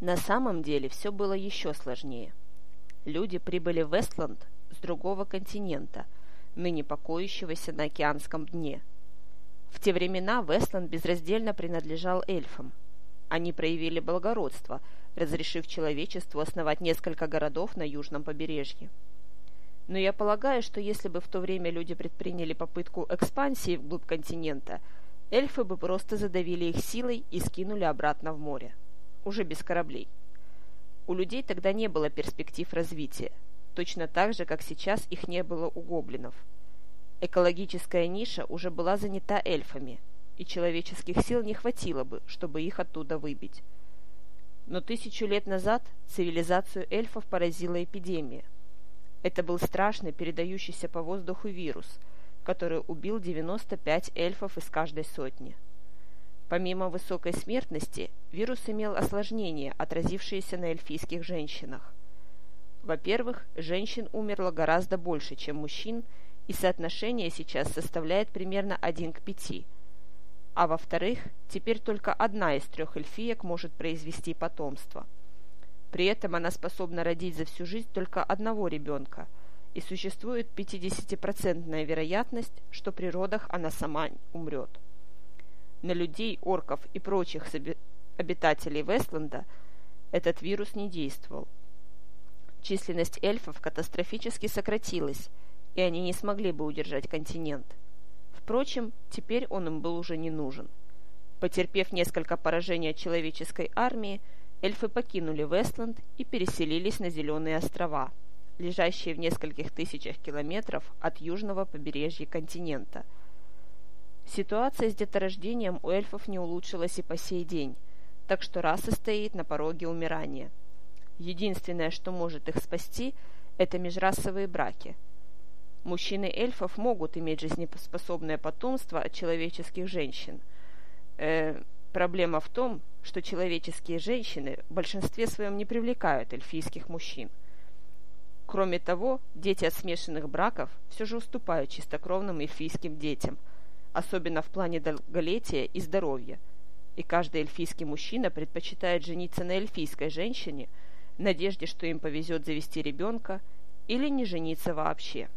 На самом деле все было еще сложнее. Люди прибыли в Вестланд с другого континента, ныне покоящегося на океанском дне. В те времена Вестланд безраздельно принадлежал эльфам. Они проявили благородство, разрешив человечеству основать несколько городов на южном побережье. Но я полагаю, что если бы в то время люди предприняли попытку экспансии вглубь континента, эльфы бы просто задавили их силой и скинули обратно в море уже без кораблей. У людей тогда не было перспектив развития, точно так же, как сейчас их не было у гоблинов. Экологическая ниша уже была занята эльфами, и человеческих сил не хватило бы, чтобы их оттуда выбить. Но тысячу лет назад цивилизацию эльфов поразила эпидемия. Это был страшный передающийся по воздуху вирус, который убил 95 эльфов из каждой сотни. Помимо высокой смертности, вирус имел осложнения, отразившиеся на эльфийских женщинах. Во-первых, женщин умерло гораздо больше, чем мужчин, и соотношение сейчас составляет примерно 1 к 5. А во-вторых, теперь только одна из трех эльфиек может произвести потомство. При этом она способна родить за всю жизнь только одного ребенка, и существует 50% вероятность, что при родах она сама умрет на людей, орков и прочих обитателей Вестленда этот вирус не действовал. Численность эльфов катастрофически сократилась, и они не смогли бы удержать континент. Впрочем, теперь он им был уже не нужен. Потерпев несколько поражений от человеческой армии, эльфы покинули Вестленд и переселились на Зеленые острова, лежащие в нескольких тысячах километров от южного побережья континента – Ситуация с деторождением у эльфов не улучшилась и по сей день, так что раса стоит на пороге умирания. Единственное, что может их спасти, это межрасовые браки. Мужчины эльфов могут иметь жизнеспособное потомство от человеческих женщин. Э, проблема в том, что человеческие женщины в большинстве своем не привлекают эльфийских мужчин. Кроме того, дети от смешанных браков все же уступают чистокровным эльфийским детям – особенно в плане долголетия и здоровья. И каждый эльфийский мужчина предпочитает жениться на эльфийской женщине в надежде, что им повезет завести ребенка, или не жениться вообще.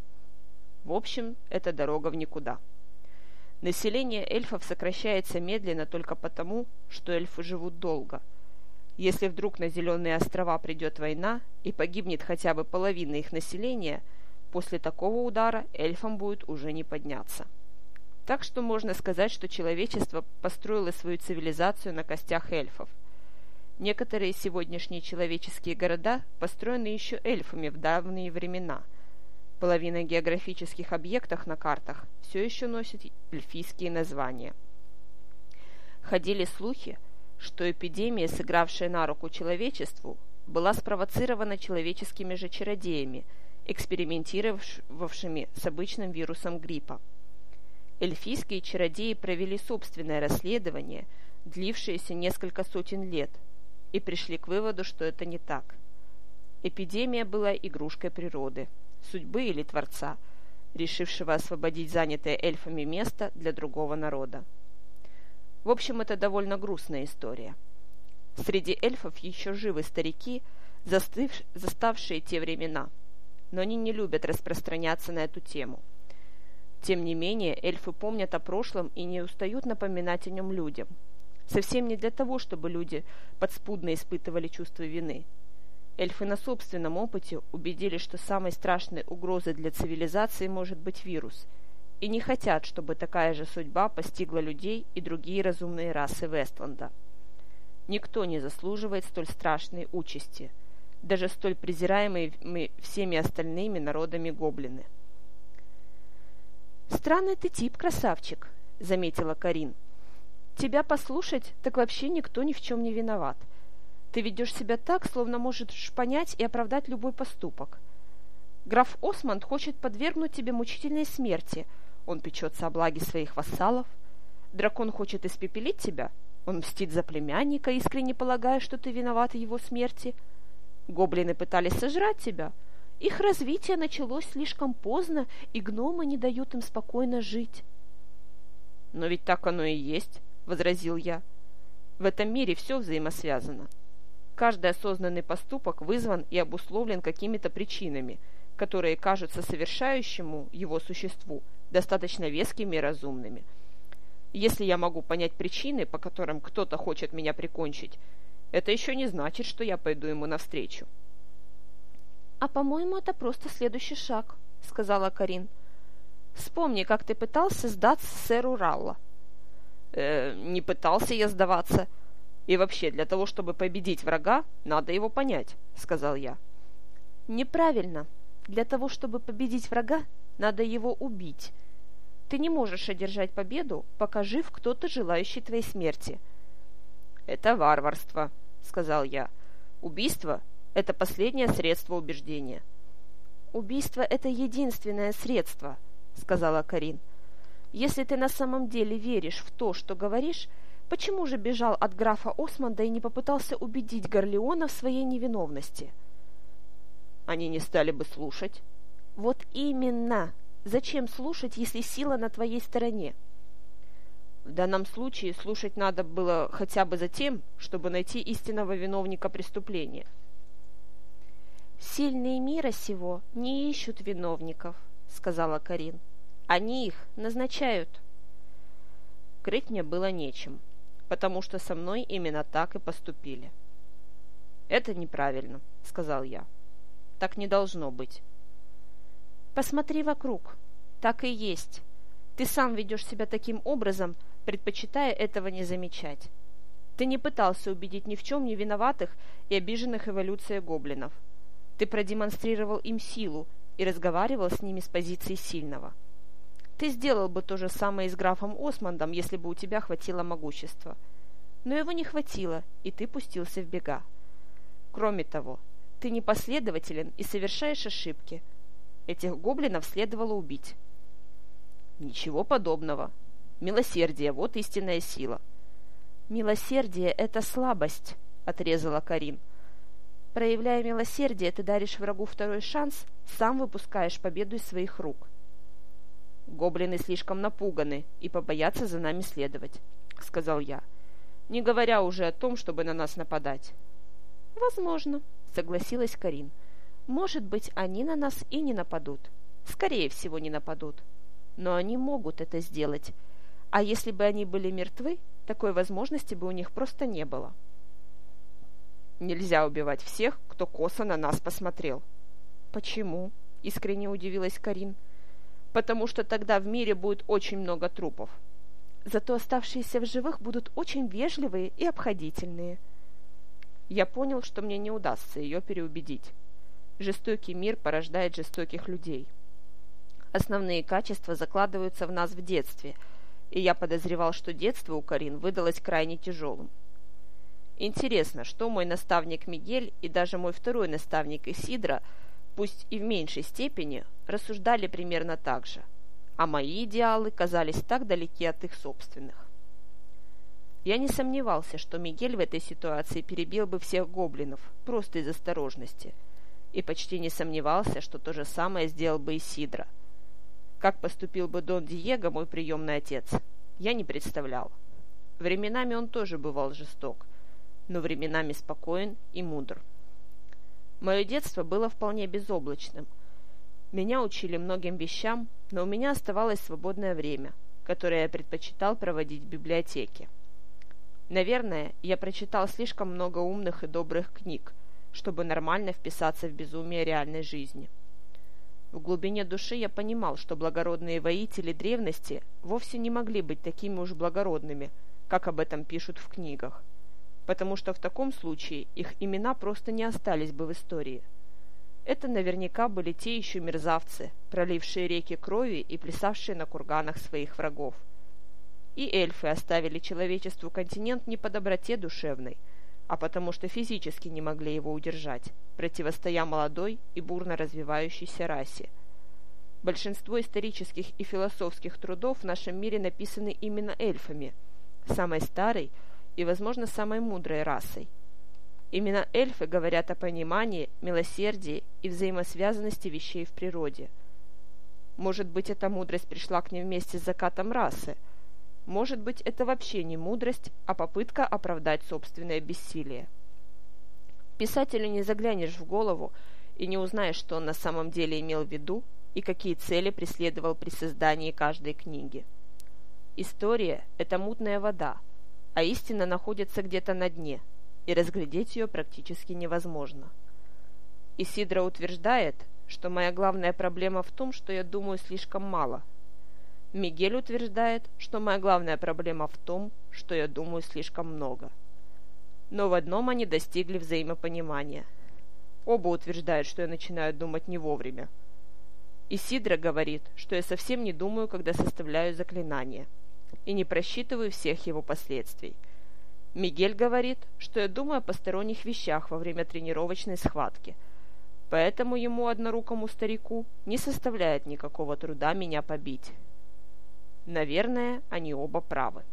В общем, это дорога в никуда. Население эльфов сокращается медленно только потому, что эльфы живут долго. Если вдруг на Зеленые острова придет война и погибнет хотя бы половина их населения, после такого удара эльфам будет уже не подняться. Так что можно сказать, что человечество построило свою цивилизацию на костях эльфов. Некоторые сегодняшние человеческие города построены еще эльфами в давние времена. Половина географических объектов на картах все еще носит эльфийские названия. Ходили слухи, что эпидемия, сыгравшая на руку человечеству, была спровоцирована человеческими же чародеями, экспериментировавшими с обычным вирусом гриппа эльфийские чародеи провели собственное расследование, длившееся несколько сотен лет, и пришли к выводу, что это не так. Эпидемия была игрушкой природы, судьбы или Творца, решившего освободить занятое эльфами место для другого народа. В общем, это довольно грустная история. Среди эльфов еще живы старики, застыв, заставшие те времена, но они не любят распространяться на эту тему – тем не менее, эльфы помнят о прошлом и не устают напоминать о нем людям. Совсем не для того, чтобы люди подспудно испытывали чувство вины. Эльфы на собственном опыте убедились, что самой страшной угрозой для цивилизации может быть вирус, и не хотят, чтобы такая же судьба постигла людей и другие разумные расы Вестланда. Никто не заслуживает столь страшной участи, даже столь презираемые всеми остальными народами гоблины. «Странный ты тип, красавчик», — заметила Карин. «Тебя послушать, так вообще никто ни в чем не виноват. Ты ведешь себя так, словно можешь понять и оправдать любой поступок. Граф Осмонд хочет подвергнуть тебе мучительной смерти. Он печется о благе своих вассалов. Дракон хочет испепелить тебя. Он мстит за племянника, искренне полагая, что ты виноват в его смерти. Гоблины пытались сожрать тебя — их развитие началось слишком поздно, и гномы не дают им спокойно жить. «Но ведь так оно и есть», — возразил я. «В этом мире все взаимосвязано». Каждый осознанный поступок вызван и обусловлен какими-то причинами, которые кажутся совершающему его существу достаточно вескими и разумными. Если я могу понять причины, по которым кто-то хочет меня прикончить, это еще не значит, что я пойду ему навстречу. «А, по-моему, это просто следующий шаг», — сказала Карин. «Вспомни, как ты пытался сдаться сэру Ралла». Э, «Не пытался я сдаваться. И вообще, для того, чтобы победить врага, надо его понять», — сказал я. «Неправильно. Для того, чтобы победить врага, надо его убить. Ты не можешь одержать победу, пока жив кто-то, желающий твоей смерти». «Это варварство», — сказал я. «Убийство – это последнее средство убеждения». «Убийство – это единственное средство», – сказала Карин. «Если ты на самом деле веришь в то, что говоришь, почему же бежал от графа Османда и не попытался убедить Горлеона в своей невиновности?» «Они не стали бы слушать». «Вот именно! Зачем слушать, если сила на твоей стороне?» В данном случае слушать надо было хотя бы за тем, чтобы найти истинного виновника преступления. «Сильные мира сего не ищут виновников», — сказала Карин. «Они их назначают». Крыть мне было нечем, потому что со мной именно так и поступили. «Это неправильно», — сказал я. «Так не должно быть». «Посмотри вокруг. Так и есть. Ты сам ведешь себя таким образом, — предпочитая этого не замечать. Ты не пытался убедить ни в чем не виноватых и обиженных эволюцией гоблинов. Ты продемонстрировал им силу и разговаривал с ними с позиции сильного. Ты сделал бы то же самое и с графом Османдом, если бы у тебя хватило могущества. Но его не хватило, и ты пустился в бега. Кроме того, ты непоследователен и совершаешь ошибки. Этих гоблинов следовало убить. Ничего подобного, Милосердие – вот истинная сила. «Милосердие – это слабость», – отрезала Карин. «Проявляя милосердие, ты даришь врагу второй шанс, сам выпускаешь победу из своих рук». «Гоблины слишком напуганы и побоятся за нами следовать», — сказал я, не говоря уже о том, чтобы на нас нападать. «Возможно», — согласилась Карин. «Может быть, они на нас и не нападут. Скорее всего, не нападут. Но они могут это сделать, а если бы они были мертвы, такой возможности бы у них просто не было. Нельзя убивать всех, кто косо на нас посмотрел. Почему? Искренне удивилась Карин. Потому что тогда в мире будет очень много трупов. Зато оставшиеся в живых будут очень вежливые и обходительные. Я понял, что мне не удастся ее переубедить. Жестокий мир порождает жестоких людей. Основные качества закладываются в нас в детстве – и я подозревал, что детство у Карин выдалось крайне тяжелым. Интересно, что мой наставник Мигель и даже мой второй наставник Исидра, пусть и в меньшей степени, рассуждали примерно так же, а мои идеалы казались так далеки от их собственных. Я не сомневался, что Мигель в этой ситуации перебил бы всех гоблинов, просто из осторожности, и почти не сомневался, что то же самое сделал бы Исидра – как поступил бы Дон Диего, мой приемный отец, я не представлял. Временами он тоже бывал жесток, но временами спокоен и мудр. Мое детство было вполне безоблачным. Меня учили многим вещам, но у меня оставалось свободное время, которое я предпочитал проводить в библиотеке. Наверное, я прочитал слишком много умных и добрых книг, чтобы нормально вписаться в безумие реальной жизни. В глубине души я понимал, что благородные воители древности вовсе не могли быть такими уж благородными, как об этом пишут в книгах, потому что в таком случае их имена просто не остались бы в истории. Это наверняка были те еще мерзавцы, пролившие реки крови и плясавшие на курганах своих врагов. И эльфы оставили человечеству континент не по доброте душевной, а потому что физически не могли его удержать, противостоя молодой и бурно развивающейся расе. Большинство исторических и философских трудов в нашем мире написаны именно эльфами, самой старой и, возможно, самой мудрой расой. Именно эльфы говорят о понимании, милосердии и взаимосвязанности вещей в природе. Может быть, эта мудрость пришла к ним вместе с закатом расы – может быть, это вообще не мудрость, а попытка оправдать собственное бессилие. Писателю не заглянешь в голову и не узнаешь, что он на самом деле имел в виду и какие цели преследовал при создании каждой книги. История – это мутная вода, а истина находится где-то на дне, и разглядеть ее практически невозможно. Исидра утверждает, что моя главная проблема в том, что я думаю слишком мало. Мигель утверждает, что моя главная проблема в том, что я думаю слишком много. Но в одном они достигли взаимопонимания. Оба утверждают, что я начинаю думать не вовремя. Исидра говорит, что я совсем не думаю, когда составляю заклинание – и не просчитываю всех его последствий. Мигель говорит, что я думаю о посторонних вещах во время тренировочной схватки, поэтому ему, однорукому старику, не составляет никакого труда меня побить. Наверное, они оба правы.